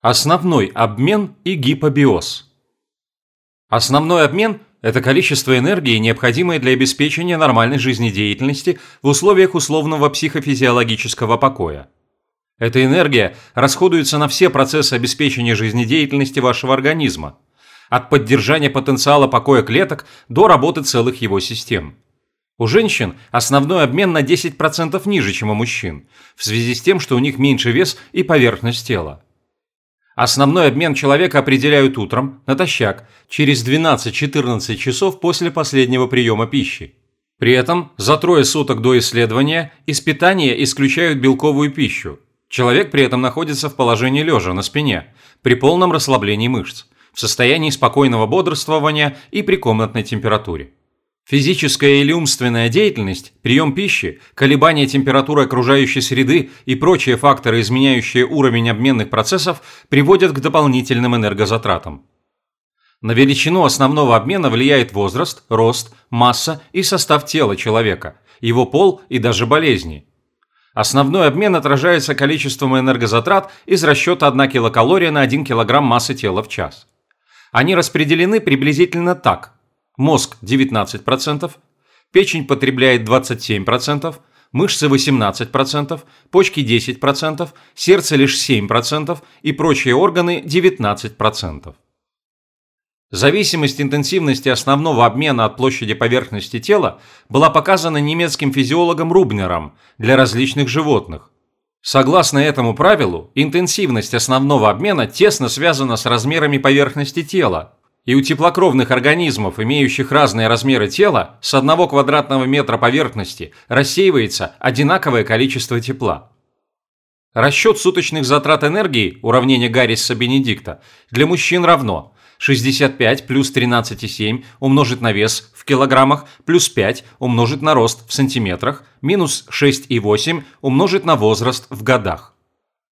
Основной обмен и гипобиоз. Основной обмен – это количество энергии, необходимое для обеспечения нормальной жизнедеятельности в условиях условного психофизиологического покоя. Эта энергия расходуется на все процессы обеспечения жизнедеятельности вашего организма, от поддержания потенциала покоя клеток до работы целых его систем. У женщин основной обмен на 10% ниже, чем у мужчин, в связи с тем, что у них меньше вес и поверхность тела. Основной обмен человека определяют утром, натощак, через 12-14 часов после последнего приема пищи. При этом за трое суток до исследования из питания исключают белковую пищу. Человек при этом находится в положении лежа на спине, при полном расслаблении мышц, в состоянии спокойного бодрствования и при комнатной температуре. Физическая или умственная деятельность, прием пищи, колебания температуры окружающей среды и прочие факторы, изменяющие уровень обменных процессов, приводят к дополнительным энергозатратам. На величину основного обмена влияет возраст, рост, масса и состав тела человека, его пол и даже болезни. Основной обмен отражается количеством энергозатрат из расчета 1 килокалория на 1 килограмм массы тела в час. Они распределены приблизительно так – мозг 19%, печень потребляет 27%, мышцы 18%, почки 10%, сердце лишь 7% и прочие органы 19%. Зависимость интенсивности основного обмена от площади поверхности тела была показана немецким физиологом Рубнером для различных животных. Согласно этому правилу, интенсивность основного обмена тесно связана с размерами поверхности тела, и у теплокровных организмов, имеющих разные размеры тела, с одного квадратного метра поверхности рассеивается одинаковое количество тепла. Расчет суточных затрат энергии, уравнение Гарриса-Бенедикта, для мужчин равно 65 плюс 13,7 умножить на вес в килограммах плюс 5 умножить на рост в сантиметрах минус 6,8 умножить на возраст в годах.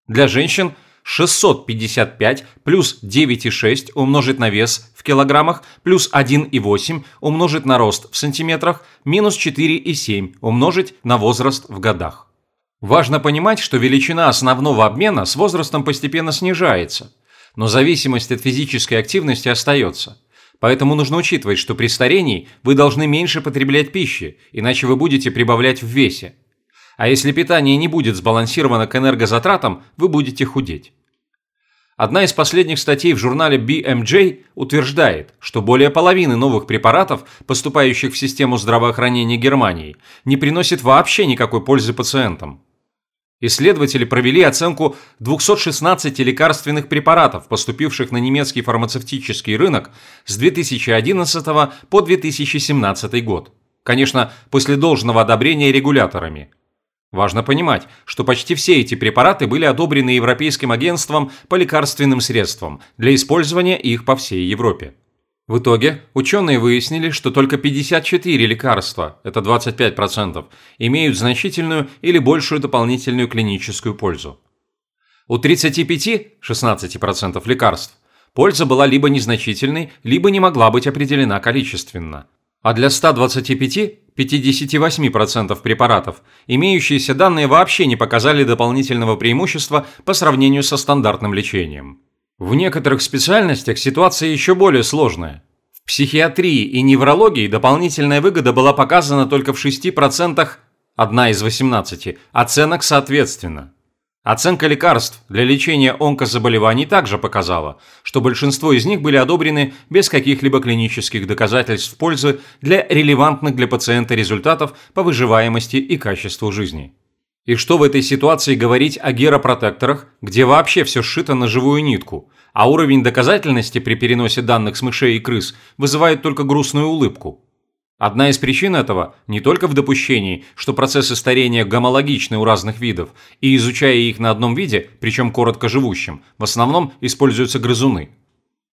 Для женщин – 655 плюс 9,6 умножить на вес в килограммах плюс 1,8 умножить на рост в сантиметрах минус 4,7 умножить на возраст в годах. Важно понимать, что величина основного обмена с возрастом постепенно снижается, но зависимость от физической активности остается. Поэтому нужно учитывать, что при старении вы должны меньше потреблять пищи, иначе вы будете прибавлять в весе. А если питание не будет сбалансировано к энергозатратам, вы будете худеть. Одна из последних статей в журнале BMJ утверждает, что более половины новых препаратов, поступающих в систему здравоохранения Германии, не приносит вообще никакой пользы пациентам. Исследователи провели оценку 216 лекарственных препаратов, поступивших на немецкий фармацевтический рынок с 2011 по 2017 год. Конечно, после должного одобрения регуляторами. Важно понимать, что почти все эти препараты были одобрены Европейским агентством по лекарственным средствам для использования их по всей Европе. В итоге ученые выяснили, что только 54 лекарства, это 25%, имеют значительную или большую дополнительную клиническую пользу. У 35, 16% лекарств, польза была либо незначительной, либо не могла быть определена количественно. А для 125 58% препаратов, имеющиеся данные вообще не показали дополнительного преимущества по сравнению со стандартным лечением. В некоторых специальностях ситуация еще более сложная. В психиатрии и неврологии дополнительная выгода была показана только в 6%, одна из 18, оценок соответственно. Оценка лекарств для лечения онкозаболеваний также показала, что большинство из них были одобрены без каких-либо клинических доказательств пользы для релевантных для пациента результатов по выживаемости и качеству жизни. И что в этой ситуации говорить о геропротекторах, где вообще все сшито на живую нитку, а уровень доказательности при переносе данных с мышей и крыс вызывает только грустную улыбку – Одна из причин этого не только в допущении, что процессы старения гомологичны у разных видов, и изучая их на одном виде, причем коротко живущем, в основном используются грызуны.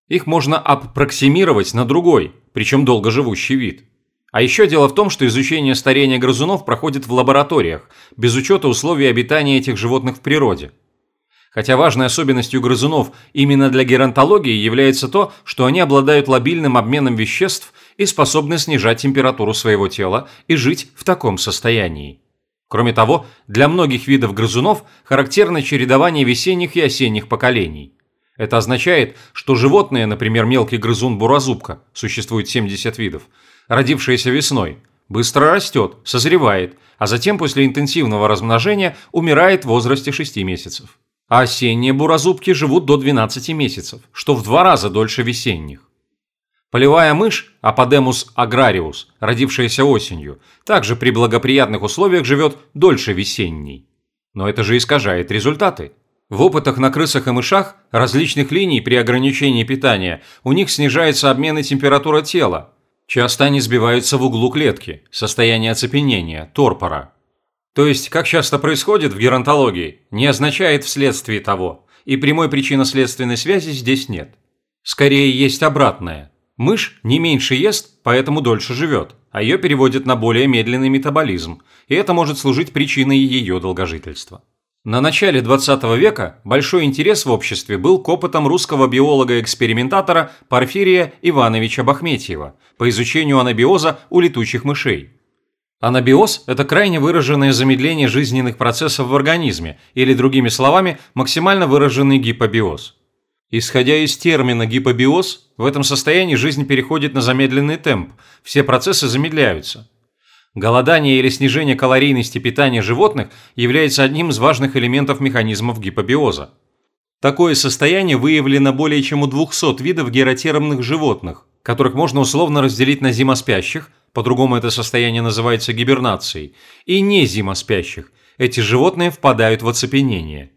Их можно аппроксимировать на другой, причем долгоживущий вид. А еще дело в том, что изучение старения грызунов проходит в лабораториях, без учета условий обитания этих животных в природе. Хотя важной особенностью грызунов именно для геронтологии является то, что они обладают лобильным обменом веществ – и способны снижать температуру своего тела и жить в таком состоянии. Кроме того, для многих видов грызунов характерно чередование весенних и осенних поколений. Это означает, что животные, например, мелкий грызун буразубка, существует 70 видов, родившиеся весной, быстро растет, созревает, а затем после интенсивного размножения умирает в возрасте 6 месяцев. А осенние буразубки живут до 12 месяцев, что в два раза дольше весенних. Полевая мышь, Аподемус аграриус, родившаяся осенью, также при благоприятных условиях живет дольше весенней. Но это же искажает результаты. В опытах на крысах и мышах различных линий при ограничении питания у них снижается обмен и температура тела. Часто они сбиваются в углу клетки, состояние оцепенения, торпора. То есть, как часто происходит в геронтологии, не означает вследствие того, и прямой причинно-следственной связи здесь нет. Скорее есть обратное. Мышь не меньше ест, поэтому дольше живет, а ее переводят на более медленный метаболизм, и это может служить причиной ее долгожительства. На начале 20 века большой интерес в обществе был к опытам русского биолога-экспериментатора Порфирия Ивановича Бахметьева по изучению анабиоза у летучих мышей. Анабиоз – это крайне выраженное замедление жизненных процессов в организме, или, другими словами, максимально выраженный гипобиоз. Исходя из термина гипобиоз, в этом состоянии жизнь переходит на замедленный темп, все процессы замедляются. Голодание или снижение калорийности питания животных является одним из важных элементов механизмов гипобиоза. Такое состояние выявлено более чем у 200 видов геротермных животных, которых можно условно разделить на зимоспящих, по-другому это состояние называется гибернацией, и не зимоспящих. Эти животные впадают в оцепенение.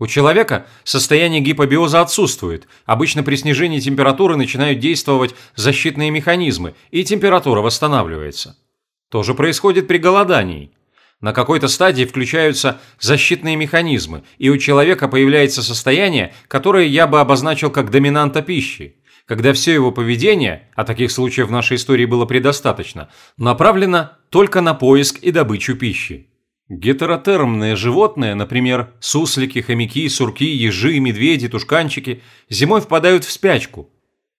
У человека состояние гипобиоза отсутствует. Обычно при снижении температуры начинают действовать защитные механизмы, и температура восстанавливается. То же происходит при голодании. На какой-то стадии включаются защитные механизмы, и у человека появляется состояние, которое я бы обозначил как доминанта пищи, когда все его поведение, а таких случаев в нашей истории было предостаточно, направлено только на поиск и добычу пищи. Гетеротермные животные, например, суслики, хомяки, сурки, ежи, медведи, тушканчики, зимой впадают в спячку.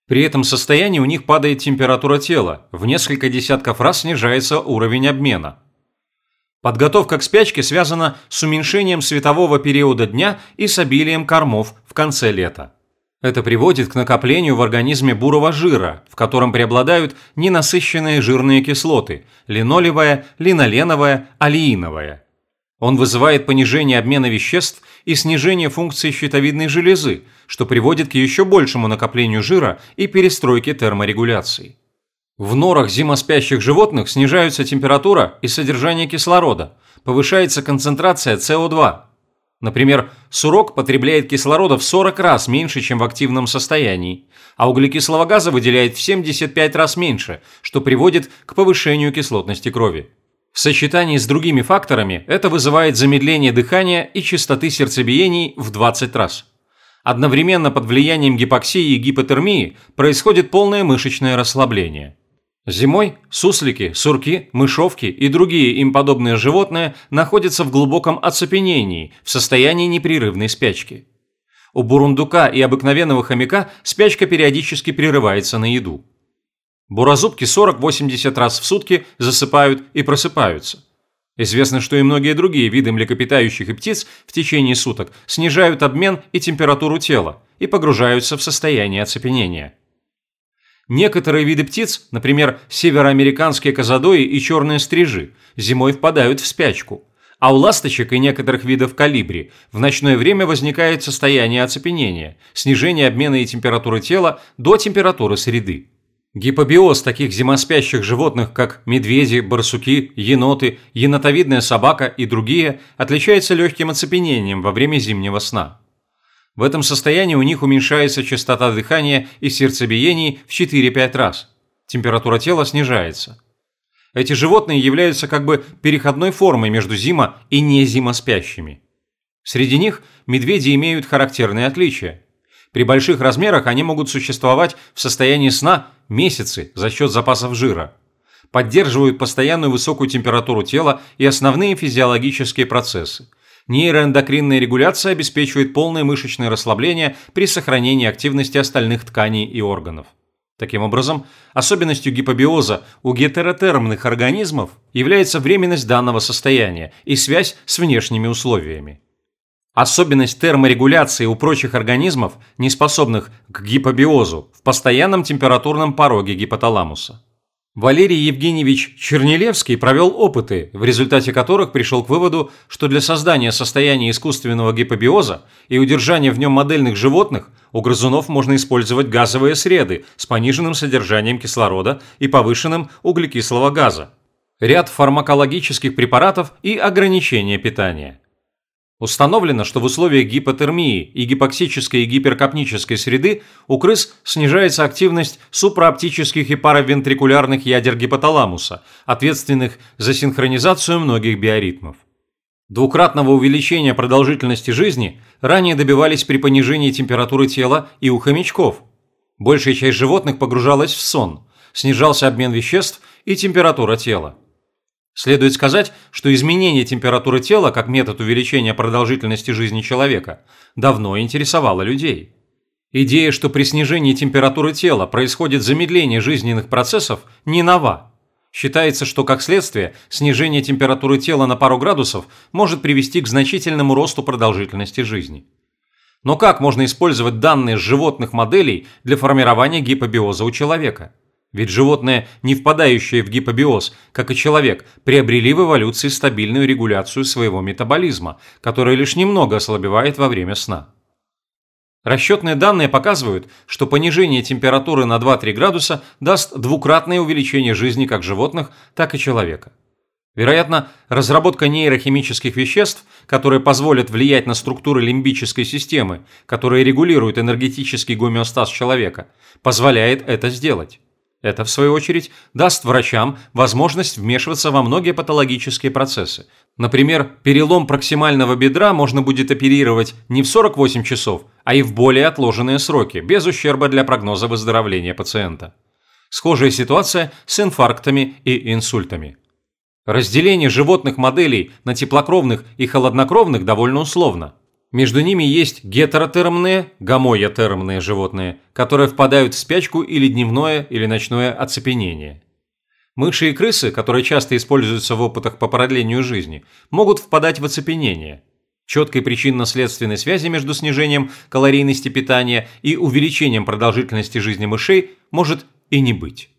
При этом состоянии у них падает температура тела, в несколько десятков раз снижается уровень обмена. Подготовка к спячке связана с уменьшением светового периода дня и с обилием кормов в конце лета. Это приводит к накоплению в организме бурого жира, в котором преобладают ненасыщенные жирные кислоты – линолевая, линоленовая, алииновая. Он вызывает понижение обмена веществ и снижение функции щитовидной железы, что приводит к еще большему накоплению жира и перестройке терморегуляции. В норах зимоспящих животных снижаются температура и содержание кислорода, повышается концентрация СО2, Например, сурок потребляет кислорода в 40 раз меньше, чем в активном состоянии, а углекислого газа выделяет в 75 раз меньше, что приводит к повышению кислотности крови. В сочетании с другими факторами это вызывает замедление дыхания и частоты сердцебиений в 20 раз. Одновременно под влиянием гипоксии и гипотермии происходит полное мышечное расслабление – Зимой суслики, сурки, мышовки и другие им подобные животные находятся в глубоком оцепенении, в состоянии непрерывной спячки. У бурундука и обыкновенного хомяка спячка периодически прерывается на еду. Буразубки 40-80 раз в сутки засыпают и просыпаются. Известно, что и многие другие виды млекопитающих и птиц в течение суток снижают обмен и температуру тела и погружаются в состояние оцепенения. Некоторые виды птиц, например, североамериканские козадои и черные стрижи, зимой впадают в спячку. А у ласточек и некоторых видов калибри в ночное время возникает состояние оцепенения, снижение обмена и температуры тела до температуры среды. Гипобиоз таких зимоспящих животных, как медведи, барсуки, еноты, енотовидная собака и другие, отличается легким оцепенением во время зимнего сна. В этом состоянии у них уменьшается частота дыхания и сердцебиений в 4-5 раз. Температура тела снижается. Эти животные являются как бы переходной формой между зима и не зимоспящими. Среди них медведи имеют характерные отличия. При больших размерах они могут существовать в состоянии сна месяцы за счет запасов жира. Поддерживают постоянную высокую температуру тела и основные физиологические процессы – Нейроэндокринная регуляция обеспечивает полное мышечное расслабление при сохранении активности остальных тканей и органов. Таким образом, особенностью гипобиоза у гетеротермных организмов является временность данного состояния и связь с внешними условиями. Особенность терморегуляции у прочих организмов, не способных к гипобиозу, в постоянном температурном пороге гипоталамуса. Валерий Евгеньевич Чернилевский провел опыты, в результате которых пришел к выводу, что для создания состояния искусственного гипобиоза и удержания в нем модельных животных у грызунов можно использовать газовые среды с пониженным содержанием кислорода и повышенным углекислого газа, ряд фармакологических препаратов и ограничения питания. Установлено, что в условиях гипотермии и гипоксической и гиперкапнической среды у крыс снижается активность супрааптических и паравентрикулярных ядер гипоталамуса, ответственных за синхронизацию многих биоритмов. Двукратного увеличения продолжительности жизни ранее добивались при понижении температуры тела и у хомячков. Большая часть животных погружалась в сон, снижался обмен веществ и температура тела. Следует сказать, что изменение температуры тела как метод увеличения продолжительности жизни человека давно интересовало людей. Идея, что при снижении температуры тела происходит замедление жизненных процессов, не нова. Считается, что как следствие снижение температуры тела на пару градусов может привести к значительному росту продолжительности жизни. Но как можно использовать данные с животных моделей для формирования гипобиоза у человека? Ведь животные, не впадающие в гипобиоз, как и человек, приобрели в эволюции стабильную регуляцию своего метаболизма, которая лишь немного ослабевает во время сна. Расчетные данные показывают, что понижение температуры на 2-3 градуса даст двукратное увеличение жизни как животных, так и человека. Вероятно, разработка нейрохимических веществ, которые позволят влиять на структуры лимбической системы, которые регулируют энергетический гомеостаз человека, позволяет это сделать. Это, в свою очередь, даст врачам возможность вмешиваться во многие патологические процессы. Например, перелом проксимального бедра можно будет оперировать не в 48 часов, а и в более отложенные сроки, без ущерба для прогноза выздоровления пациента. Схожая ситуация с инфарктами и инсультами. Разделение животных моделей на теплокровных и холоднокровных довольно условно – между ними есть гетеротермные, гомоятермные животные, которые впадают в спячку или дневное или ночное оцепенение. Мыши и крысы, которые часто используются в опытах по продлению жизни, могут впадать в оцепенение. Четкой причинно-следственной связи между снижением калорийности питания и увеличением продолжительности жизни мышей может и не быть.